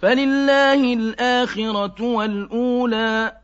فَلِلَّهِ الْآخِرَةُ وَالْأُولَىٰ